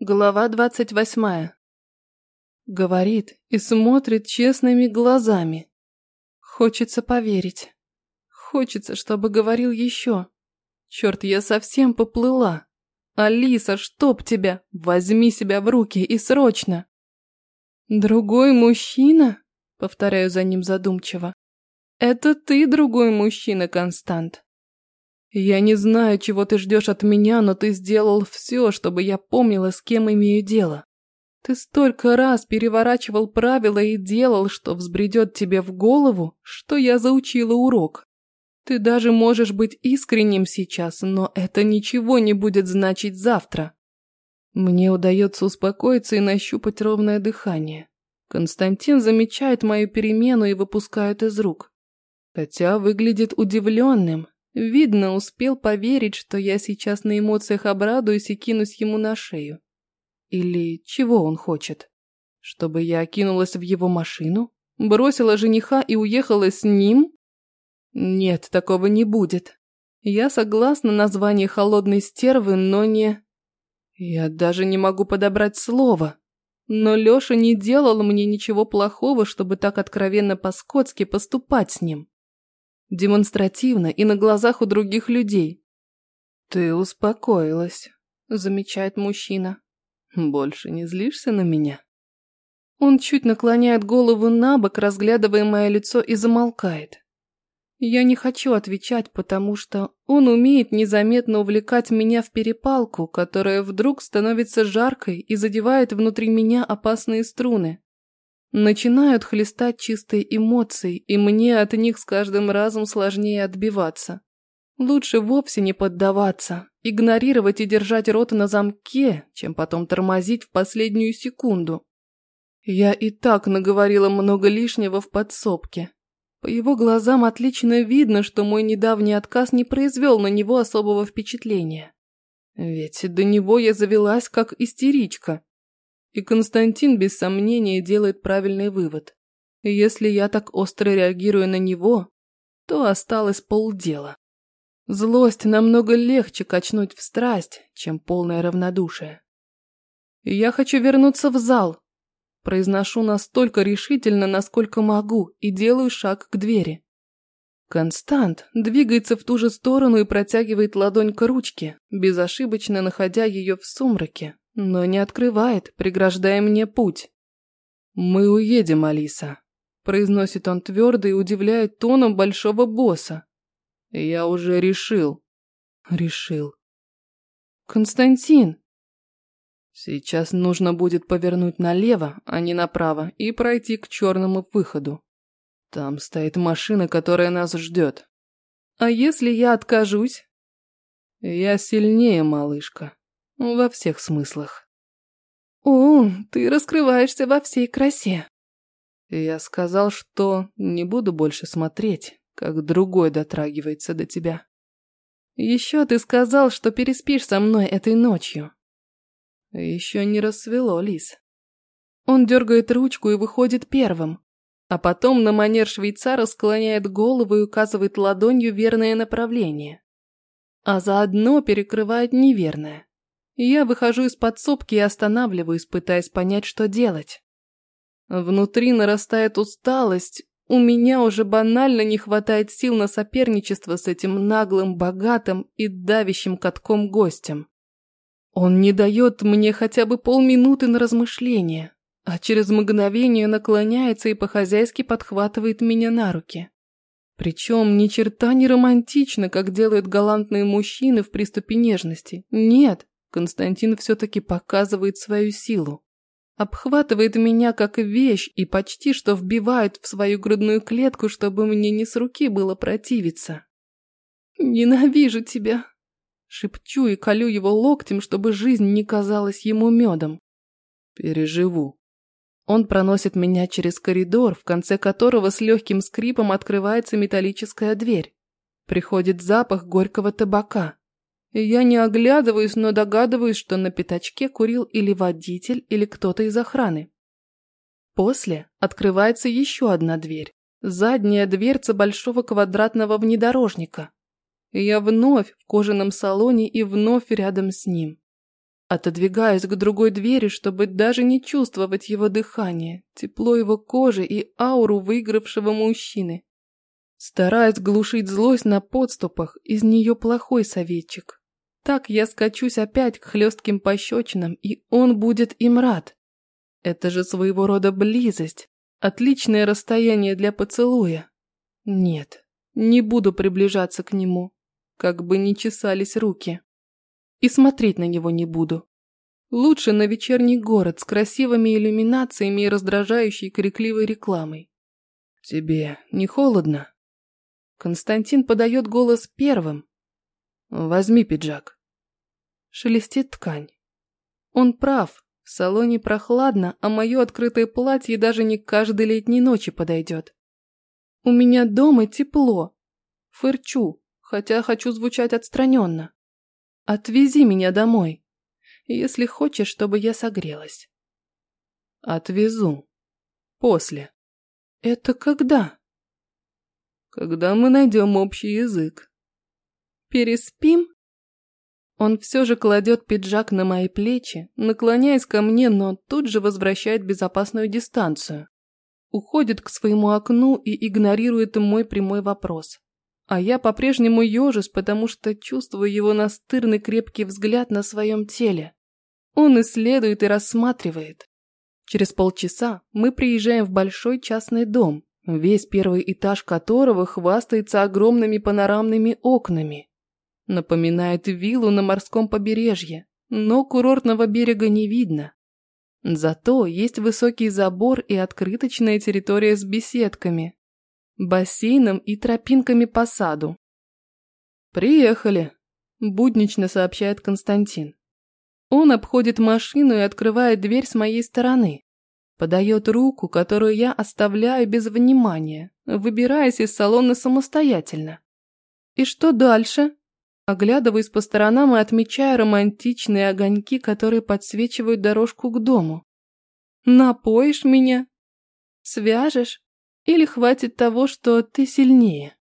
Глава двадцать восьмая. Говорит и смотрит честными глазами. Хочется поверить. Хочется, чтобы говорил еще. Черт, я совсем поплыла. Алиса, чтоб тебя, возьми себя в руки и срочно. Другой мужчина? Повторяю за ним задумчиво. Это ты другой мужчина, Констант. Я не знаю, чего ты ждешь от меня, но ты сделал все, чтобы я помнила, с кем имею дело. Ты столько раз переворачивал правила и делал, что взбредет тебе в голову, что я заучила урок. Ты даже можешь быть искренним сейчас, но это ничего не будет значить завтра. Мне удается успокоиться и нащупать ровное дыхание. Константин замечает мою перемену и выпускает из рук. Хотя выглядит удивленным, Видно, успел поверить, что я сейчас на эмоциях обрадуюсь и кинусь ему на шею. Или чего он хочет? Чтобы я кинулась в его машину? Бросила жениха и уехала с ним? Нет, такого не будет. Я согласна на звание холодной стервы, но не... Я даже не могу подобрать слово. Но Лёша не делал мне ничего плохого, чтобы так откровенно по-скотски поступать с ним демонстративно и на глазах у других людей. «Ты успокоилась», – замечает мужчина. «Больше не злишься на меня?» Он чуть наклоняет голову на бок, разглядывая мое лицо, и замолкает. Я не хочу отвечать, потому что он умеет незаметно увлекать меня в перепалку, которая вдруг становится жаркой и задевает внутри меня опасные струны. Начинают хлестать чистые эмоции, и мне от них с каждым разом сложнее отбиваться. Лучше вовсе не поддаваться, игнорировать и держать рот на замке, чем потом тормозить в последнюю секунду. Я и так наговорила много лишнего в подсобке. По его глазам отлично видно, что мой недавний отказ не произвел на него особого впечатления. Ведь до него я завелась как истеричка. И Константин без сомнения делает правильный вывод. Если я так остро реагирую на него, то осталось полдела. Злость намного легче качнуть в страсть, чем полное равнодушие. Я хочу вернуться в зал. Произношу настолько решительно, насколько могу, и делаю шаг к двери. Констант двигается в ту же сторону и протягивает ладонь к ручке, безошибочно находя ее в сумраке, но не открывает, преграждая мне путь. «Мы уедем, Алиса», – произносит он твердо и удивляет тоном большого босса. «Я уже решил». «Решил». «Константин!» «Сейчас нужно будет повернуть налево, а не направо, и пройти к черному выходу. Там стоит машина, которая нас ждет». «А если я откажусь?» «Я сильнее, малышка». Во всех смыслах. «О, ты раскрываешься во всей красе». Я сказал, что не буду больше смотреть, как другой дотрагивается до тебя. Еще ты сказал, что переспишь со мной этой ночью. Еще не рассвело, Лис. Он дергает ручку и выходит первым, а потом на манер швейцара склоняет голову и указывает ладонью верное направление, а заодно перекрывает неверное. Я выхожу из подсобки и останавливаюсь, пытаясь понять, что делать. Внутри нарастает усталость, у меня уже банально не хватает сил на соперничество с этим наглым, богатым и давящим катком гостем. Он не дает мне хотя бы полминуты на размышление, а через мгновение наклоняется и по-хозяйски подхватывает меня на руки. Причем ни черта не романтично, как делают галантные мужчины в приступе нежности. Нет, Константин все-таки показывает свою силу. Обхватывает меня как вещь и почти что вбивает в свою грудную клетку, чтобы мне не с руки было противиться. «Ненавижу тебя!» Шепчу и колю его локтем, чтобы жизнь не казалась ему медом. «Переживу». Он проносит меня через коридор, в конце которого с легким скрипом открывается металлическая дверь. Приходит запах горького табака. Я не оглядываюсь, но догадываюсь, что на пятачке курил или водитель, или кто-то из охраны. После открывается еще одна дверь. Задняя дверца большого квадратного внедорожника. Я вновь в кожаном салоне и вновь рядом с ним. Отодвигаюсь к другой двери, чтобы даже не чувствовать его дыхание, тепло его кожи и ауру выигравшего мужчины. Стараюсь глушить злость на подступах, из нее плохой советчик. Так я скачусь опять к хлестким пощечинам, и он будет им рад. Это же своего рода близость, отличное расстояние для поцелуя. Нет, не буду приближаться к нему, как бы ни чесались руки. И смотреть на него не буду. Лучше на вечерний город с красивыми иллюминациями и раздражающей крикливой рекламой. «Тебе не холодно?» Константин подает голос первым. «Возьми пиджак». Шелестит ткань. Он прав, в салоне прохладно, а мое открытое платье даже не каждой летней ночи подойдет. У меня дома тепло. Фырчу, хотя хочу звучать отстраненно. Отвези меня домой, если хочешь, чтобы я согрелась. Отвезу. После. Это когда? Когда мы найдем общий язык. Переспим? Он все же кладет пиджак на мои плечи, наклоняясь ко мне, но тут же возвращает безопасную дистанцию. Уходит к своему окну и игнорирует мой прямой вопрос. А я по-прежнему ежусь, потому что чувствую его настырный крепкий взгляд на своем теле. Он исследует и рассматривает. Через полчаса мы приезжаем в большой частный дом, весь первый этаж которого хвастается огромными панорамными окнами. Напоминает виллу на морском побережье, но курортного берега не видно. Зато есть высокий забор и открыточная территория с беседками, бассейном и тропинками по саду. «Приехали», – буднично сообщает Константин. Он обходит машину и открывает дверь с моей стороны. Подает руку, которую я оставляю без внимания, выбираясь из салона самостоятельно. И что дальше? Оглядываясь по сторонам и отмечая романтичные огоньки, которые подсвечивают дорожку к дому. Напоишь меня? Свяжешь? Или хватит того, что ты сильнее?